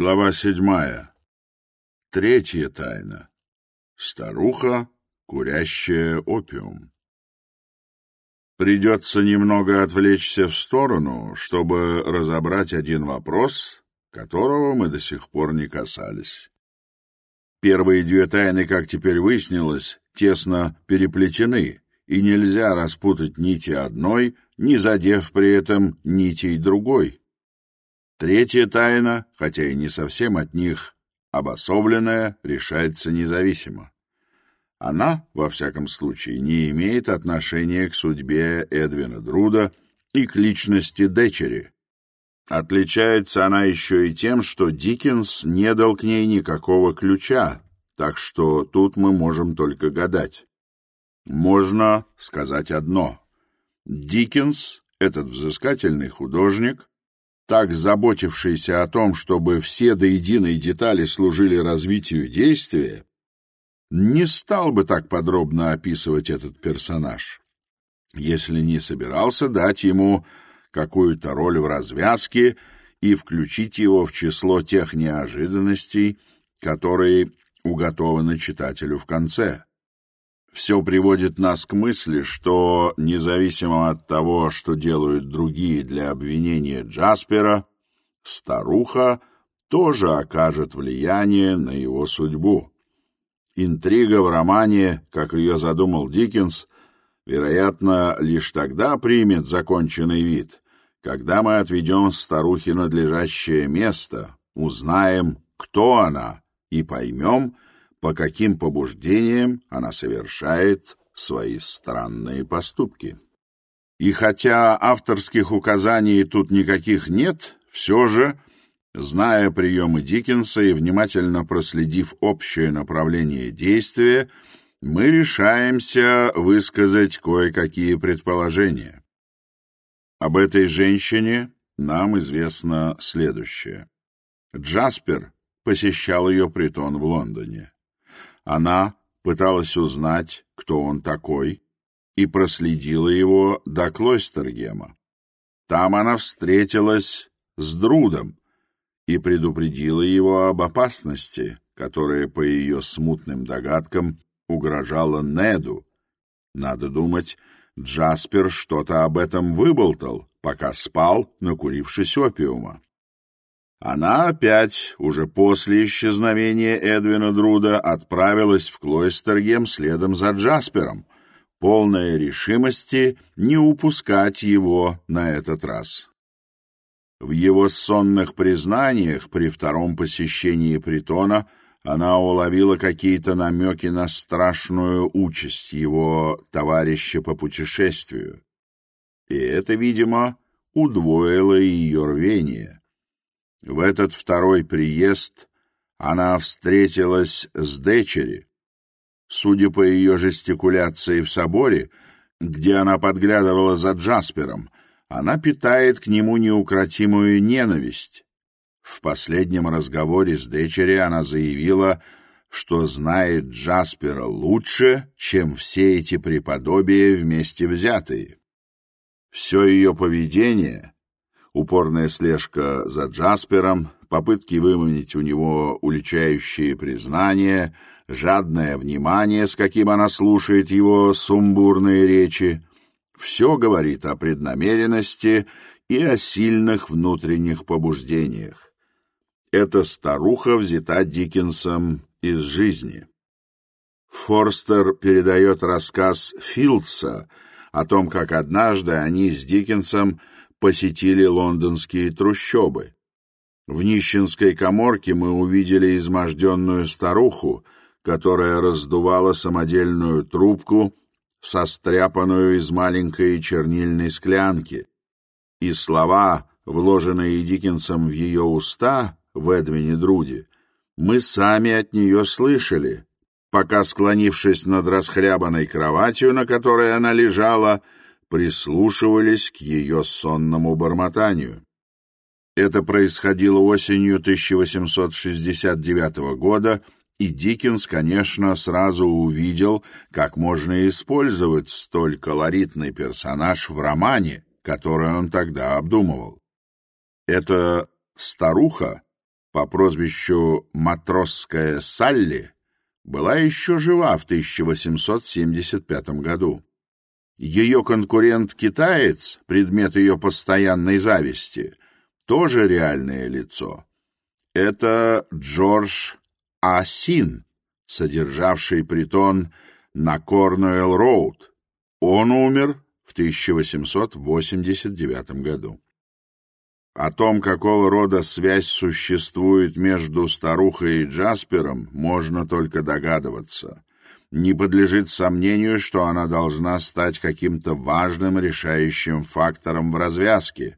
Глава седьмая. Третья тайна. Старуха, курящая опиум. Придется немного отвлечься в сторону, чтобы разобрать один вопрос, которого мы до сих пор не касались. Первые две тайны, как теперь выяснилось, тесно переплетены, и нельзя распутать нити одной, не задев при этом нитей другой. Третья тайна, хотя и не совсем от них обособленная, решается независимо. Она, во всяком случае, не имеет отношения к судьбе Эдвина Друда и к личности дочери. Отличается она еще и тем, что Диккенс не дал к ней никакого ключа, так что тут мы можем только гадать. Можно сказать одно. Диккенс, этот взыскательный художник, так заботившийся о том, чтобы все до единой детали служили развитию действия, не стал бы так подробно описывать этот персонаж, если не собирался дать ему какую-то роль в развязке и включить его в число тех неожиданностей, которые уготованы читателю в конце все приводит нас к мысли, что, независимо от того, что делают другие для обвинения Джаспера, старуха тоже окажет влияние на его судьбу. Интрига в романе, как ее задумал Диккенс, вероятно, лишь тогда примет законченный вид, когда мы отведем старухе надлежащее место, узнаем, кто она, и поймем, что по каким побуждениям она совершает свои странные поступки. И хотя авторских указаний тут никаких нет, все же, зная приемы Диккенса и внимательно проследив общее направление действия, мы решаемся высказать кое-какие предположения. Об этой женщине нам известно следующее. Джаспер посещал ее притон в Лондоне. Она пыталась узнать, кто он такой, и проследила его до Клойстергема. Там она встретилась с Друдом и предупредила его об опасности, которая, по ее смутным догадкам, угрожала Неду. Надо думать, Джаспер что-то об этом выболтал, пока спал, накурившись опиума. Она опять, уже после исчезновения Эдвина Друда, отправилась в Клойстергем следом за Джаспером, полная решимости не упускать его на этот раз. В его сонных признаниях при втором посещении притона она уловила какие-то намеки на страшную участь его товарища по путешествию. И это, видимо, удвоило ее рвение. В этот второй приезд она встретилась с Дечери. Судя по ее жестикуляции в соборе, где она подглядывала за Джаспером, она питает к нему неукротимую ненависть. В последнем разговоре с Дечери она заявила, что знает Джаспера лучше, чем все эти преподобия вместе взятые. Все ее поведение упорная слежка за Джаспером, попытки выманить у него уличающие признания, жадное внимание, с каким она слушает его сумбурные речи. Все говорит о преднамеренности и о сильных внутренних побуждениях. Эта старуха взята Диккенсом из жизни. Форстер передает рассказ Филдса о том, как однажды они с Диккенсом – посетили лондонские трущобы. В нищенской коморке мы увидели изможденную старуху, которая раздувала самодельную трубку, состряпанную из маленькой чернильной склянки. И слова, вложенные Диккенсом в ее уста, в Эдвине Друди, мы сами от нее слышали, пока, склонившись над расхрябанной кроватью, на которой она лежала, — прислушивались к ее сонному бормотанию. Это происходило осенью 1869 года, и Диккенс, конечно, сразу увидел, как можно использовать столь колоритный персонаж в романе, который он тогда обдумывал. Эта старуха по прозвищу Матросская Салли была еще жива в 1875 году. Ее конкурент-китаец, предмет ее постоянной зависти, тоже реальное лицо. Это Джордж Асин, содержавший притон на Корнуэлл-Роуд. Он умер в 1889 году. О том, какого рода связь существует между старухой и Джаспером, можно только догадываться. не подлежит сомнению, что она должна стать каким-то важным решающим фактором в развязке.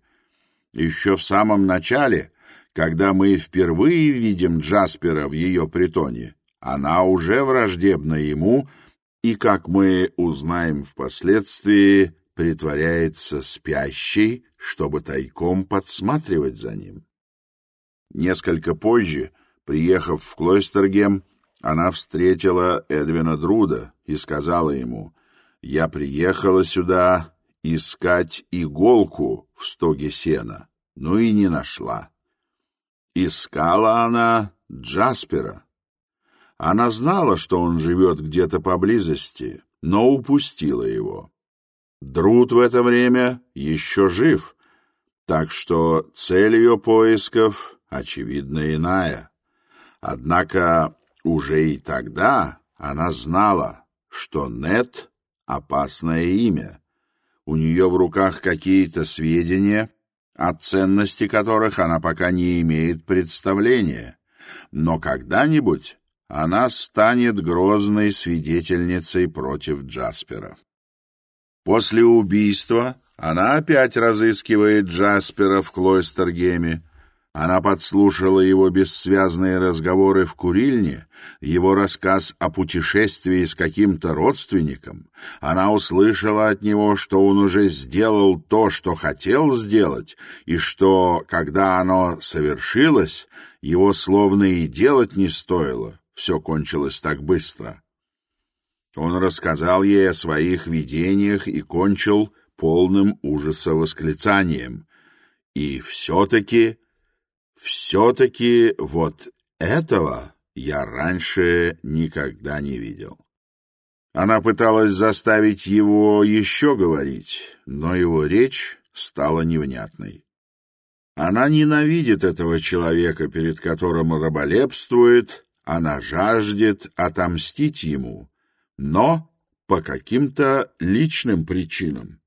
Еще в самом начале, когда мы впервые видим Джаспера в ее притоне, она уже враждебна ему и, как мы узнаем впоследствии, притворяется спящей, чтобы тайком подсматривать за ним. Несколько позже, приехав в Клойстергем, она встретила Эдвина Друда и сказала ему, «Я приехала сюда искать иголку в стоге сена, но и не нашла». Искала она Джаспера. Она знала, что он живет где-то поблизости, но упустила его. Друд в это время еще жив, так что цель ее поисков, очевидно, иная. Однако Уже и тогда она знала, что Нет — опасное имя. У нее в руках какие-то сведения, о ценности которых она пока не имеет представления. Но когда-нибудь она станет грозной свидетельницей против Джаспера. После убийства она опять разыскивает Джаспера в Клойстергеме, она подслушала его бессвязные разговоры в курильне, его рассказ о путешествии с каким-то родственником. Она услышала от него, что он уже сделал то, что хотел сделать, и что, когда оно совершилось, его словно и делать не стоило. Все кончилось так быстро. Он рассказал ей о своих видениях и кончил полным ужаса восклицанием. «И все-таки...» все-таки вот этого я раньше никогда не видел. Она пыталась заставить его еще говорить, но его речь стала невнятной. Она ненавидит этого человека, перед которым раболепствует, она жаждет отомстить ему, но по каким-то личным причинам.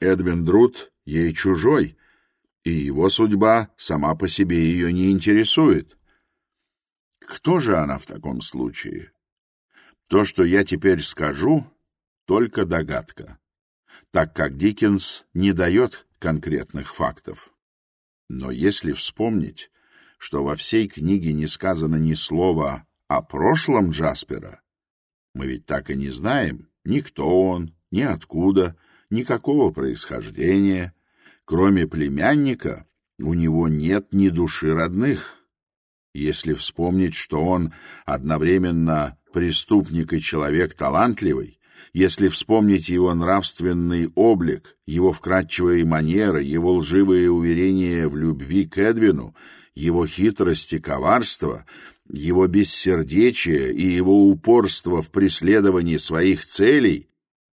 Эдвин Друд ей чужой, и его судьба сама по себе ее не интересует. Кто же она в таком случае? То, что я теперь скажу, только догадка, так как Диккенс не дает конкретных фактов. Но если вспомнить, что во всей книге не сказано ни слова о прошлом Джаспера, мы ведь так и не знаем, ни кто он, ни откуда, никакого происхождения — кроме племянника, у него нет ни души родных. Если вспомнить, что он одновременно преступник и человек талантливый, если вспомнить его нравственный облик, его вкрадчивые манеры, его лживые уверения в любви к Эдвину, его хитрости, коварство, его бессердечие и его упорство в преследовании своих целей,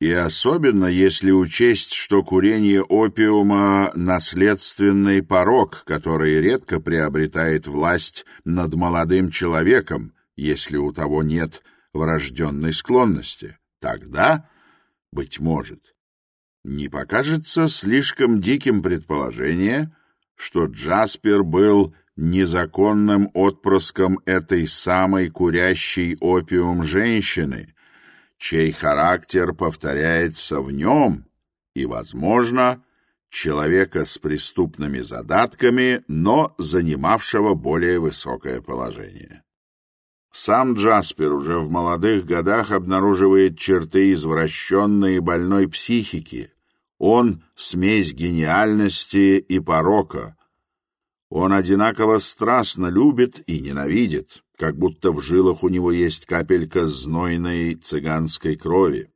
и особенно если учесть, что курение опиума – наследственный порог, который редко приобретает власть над молодым человеком, если у того нет врожденной склонности. Тогда, быть может, не покажется слишком диким предположение, что Джаспер был незаконным отпрыском этой самой курящей опиум женщины – чей характер повторяется в нем и, возможно, человека с преступными задатками, но занимавшего более высокое положение. Сам Джаспер уже в молодых годах обнаруживает черты извращенной и больной психики. Он — смесь гениальности и порока. Он одинаково страстно любит и ненавидит как будто в жилах у него есть капелька знойной цыганской крови.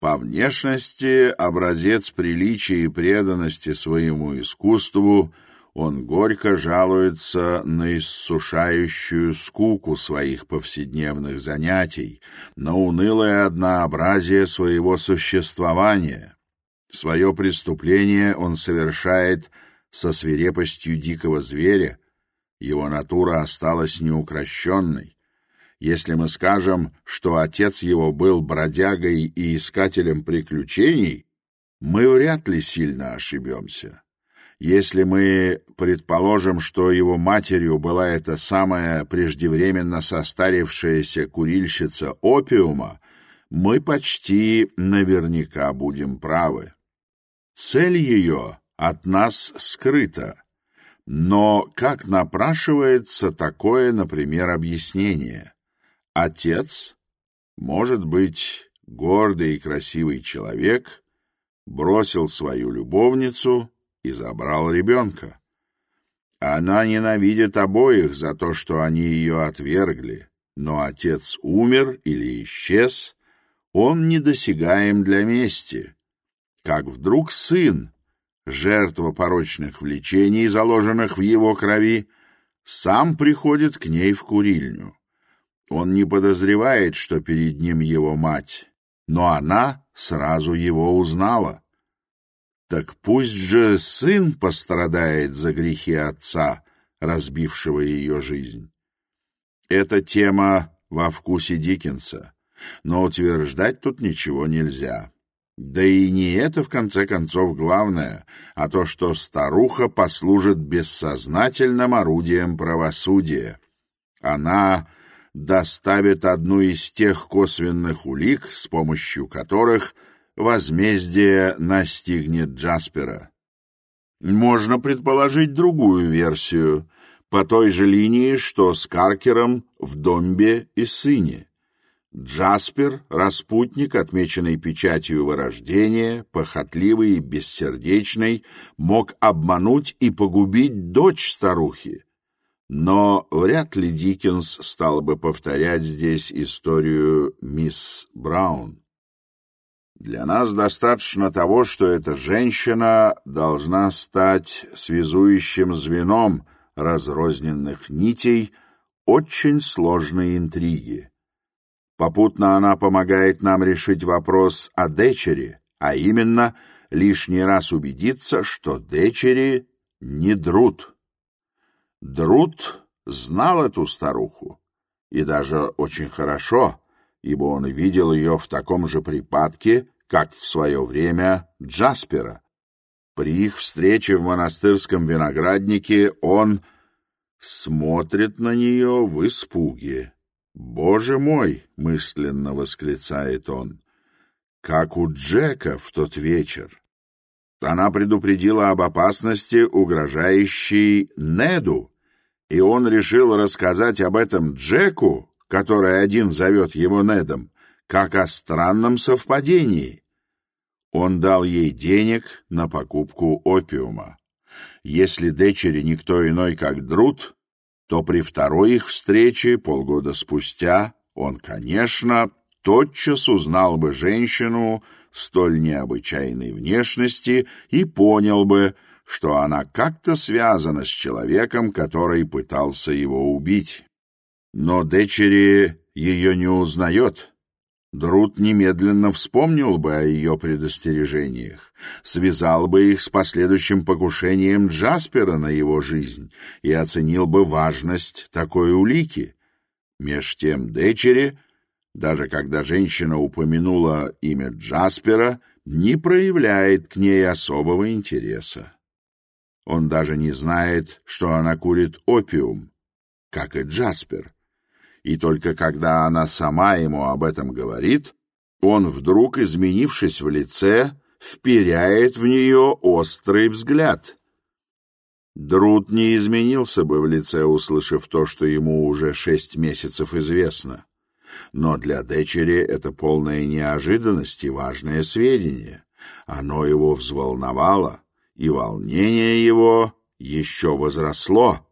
По внешности образец приличия и преданности своему искусству — он горько жалуется на иссушающую скуку своих повседневных занятий, на унылое однообразие своего существования. Свое преступление он совершает со свирепостью дикого зверя, его натура осталась неукрощенной. Если мы скажем, что отец его был бродягой и искателем приключений, мы вряд ли сильно ошибемся. Если мы предположим, что его матерью была эта самая преждевременно состарившаяся курильщица опиума, мы почти наверняка будем правы. Цель ее от нас скрыта. Но как напрашивается такое, например, объяснение? Отец может быть гордый и красивый человек, бросил свою любовницу и забрал ребенка. Она ненавидит обоих за то, что они ее отвергли, но отец умер или исчез, он недосягаем для мести. Как вдруг сын, жертва порочных влечений, заложенных в его крови, сам приходит к ней в курильню. Он не подозревает, что перед ним его мать, но она сразу его узнала. Так пусть же сын пострадает за грехи отца, разбившего ее жизнь. Эта тема во вкусе Диккенса, но утверждать тут ничего нельзя. Да и не это, в конце концов, главное, а то, что старуха послужит бессознательным орудием правосудия. Она доставит одну из тех косвенных улик, с помощью которых возмездие настигнет Джаспера. Можно предположить другую версию, по той Джаспер, распутник, отмеченный печатью вырождения, похотливый и бессердечный, мог обмануть и погубить дочь старухи. Но вряд ли Диккенс стал бы повторять здесь историю мисс Браун. Для нас достаточно того, что эта женщина должна стать связующим звеном разрозненных нитей очень сложной интриги. Попутно она помогает нам решить вопрос о дочери, а именно лишний раз убедиться, что дочери не Друт. Друт знал эту старуху, и даже очень хорошо, ибо он видел ее в таком же припадке, как в свое время Джаспера. При их встрече в монастырском винограднике он смотрит на нее в испуге «Боже мой!» — мысленно восклицает он. «Как у Джека в тот вечер!» Она предупредила об опасности, угрожающей Неду, и он решил рассказать об этом Джеку, который один зовет его Недом, как о странном совпадении. Он дал ей денег на покупку опиума. Если дочери никто иной, как Друт, то при второй их встрече полгода спустя он, конечно, тотчас узнал бы женщину столь необычайной внешности и понял бы, что она как-то связана с человеком, который пытался его убить. Но дочери ее не узнает, Друт немедленно вспомнил бы о ее предостережениях, связал бы их с последующим покушением Джаспера на его жизнь и оценил бы важность такой улики. Меж тем дочери, даже когда женщина упомянула имя Джаспера, не проявляет к ней особого интереса. Он даже не знает, что она курит опиум, как и Джаспер и только когда она сама ему об этом говорит, он вдруг, изменившись в лице, вперяет в нее острый взгляд. Друт не изменился бы в лице, услышав то, что ему уже шесть месяцев известно. Но для дочери это полная неожиданность и важное сведение. Оно его взволновало, и волнение его еще возросло.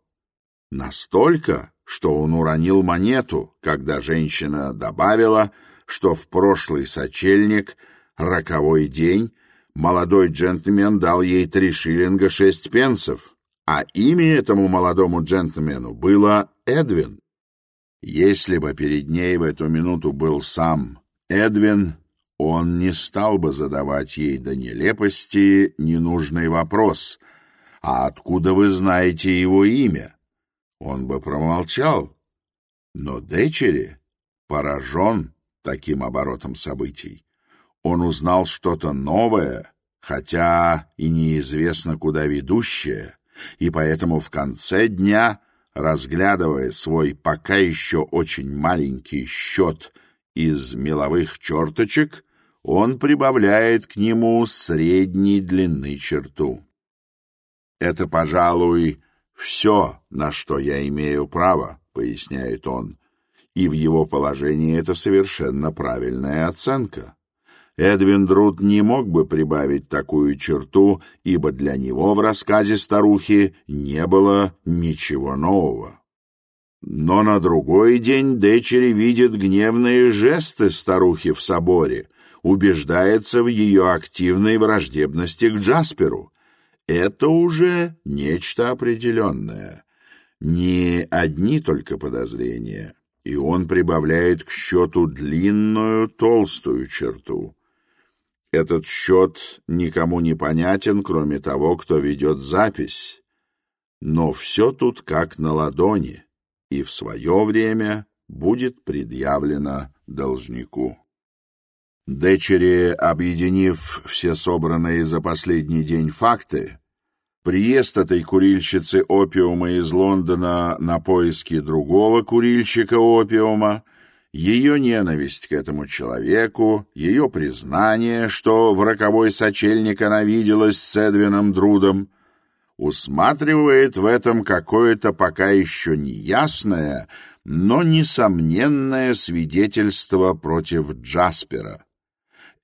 Настолько, что он уронил монету, когда женщина добавила, что в прошлый сочельник, роковой день, молодой джентльмен дал ей три шиллинга шесть пенсов, а имя этому молодому джентльмену было Эдвин. Если бы перед ней в эту минуту был сам Эдвин, он не стал бы задавать ей до нелепости ненужный вопрос «А откуда вы знаете его имя?» Он бы промолчал. Но Дечери поражен таким оборотом событий. Он узнал что-то новое, хотя и неизвестно куда ведущее, и поэтому в конце дня, разглядывая свой пока еще очень маленький счет из меловых черточек, он прибавляет к нему средней длины черту. «Это, пожалуй, все, на что я имею право, поясняет он, и в его положении это совершенно правильная оценка. Эдвин Друд не мог бы прибавить такую черту, ибо для него в рассказе старухи не было ничего нового. Но на другой день дочери видит гневные жесты старухи в соборе, убеждается в ее активной враждебности к Джасперу — это уже нечто определенное, не одни только подозрения, и он прибавляет к счету длинную толстую черту. Этот счет никому не понятен, кроме того, кто ведет запись. Но все тут как на ладони, и в свое время будет предъявлено должнику. Дочери, объединив все собранные за последний день факты, приезд этой курильщицы опиума из Лондона на поиски другого курильщика опиума, ее ненависть к этому человеку, ее признание, что в роковой сочельник она виделась с Эдвином Друдом, усматривает в этом какое-то пока еще неясное, но несомненное свидетельство против Джаспера.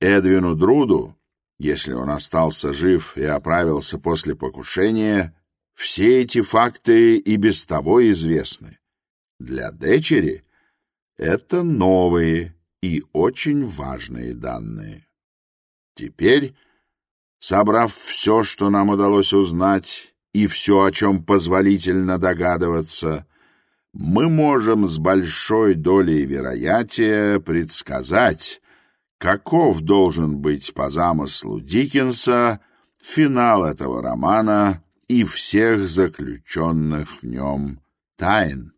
Эдвину Друду, если он остался жив и оправился после покушения, все эти факты и без того известны. Для дочери это новые и очень важные данные. Теперь, собрав все, что нам удалось узнать, и все, о чем позволительно догадываться, мы можем с большой долей вероятия предсказать, каков должен быть по замыслу Диккенса финал этого романа и всех заключенных в нем тайн.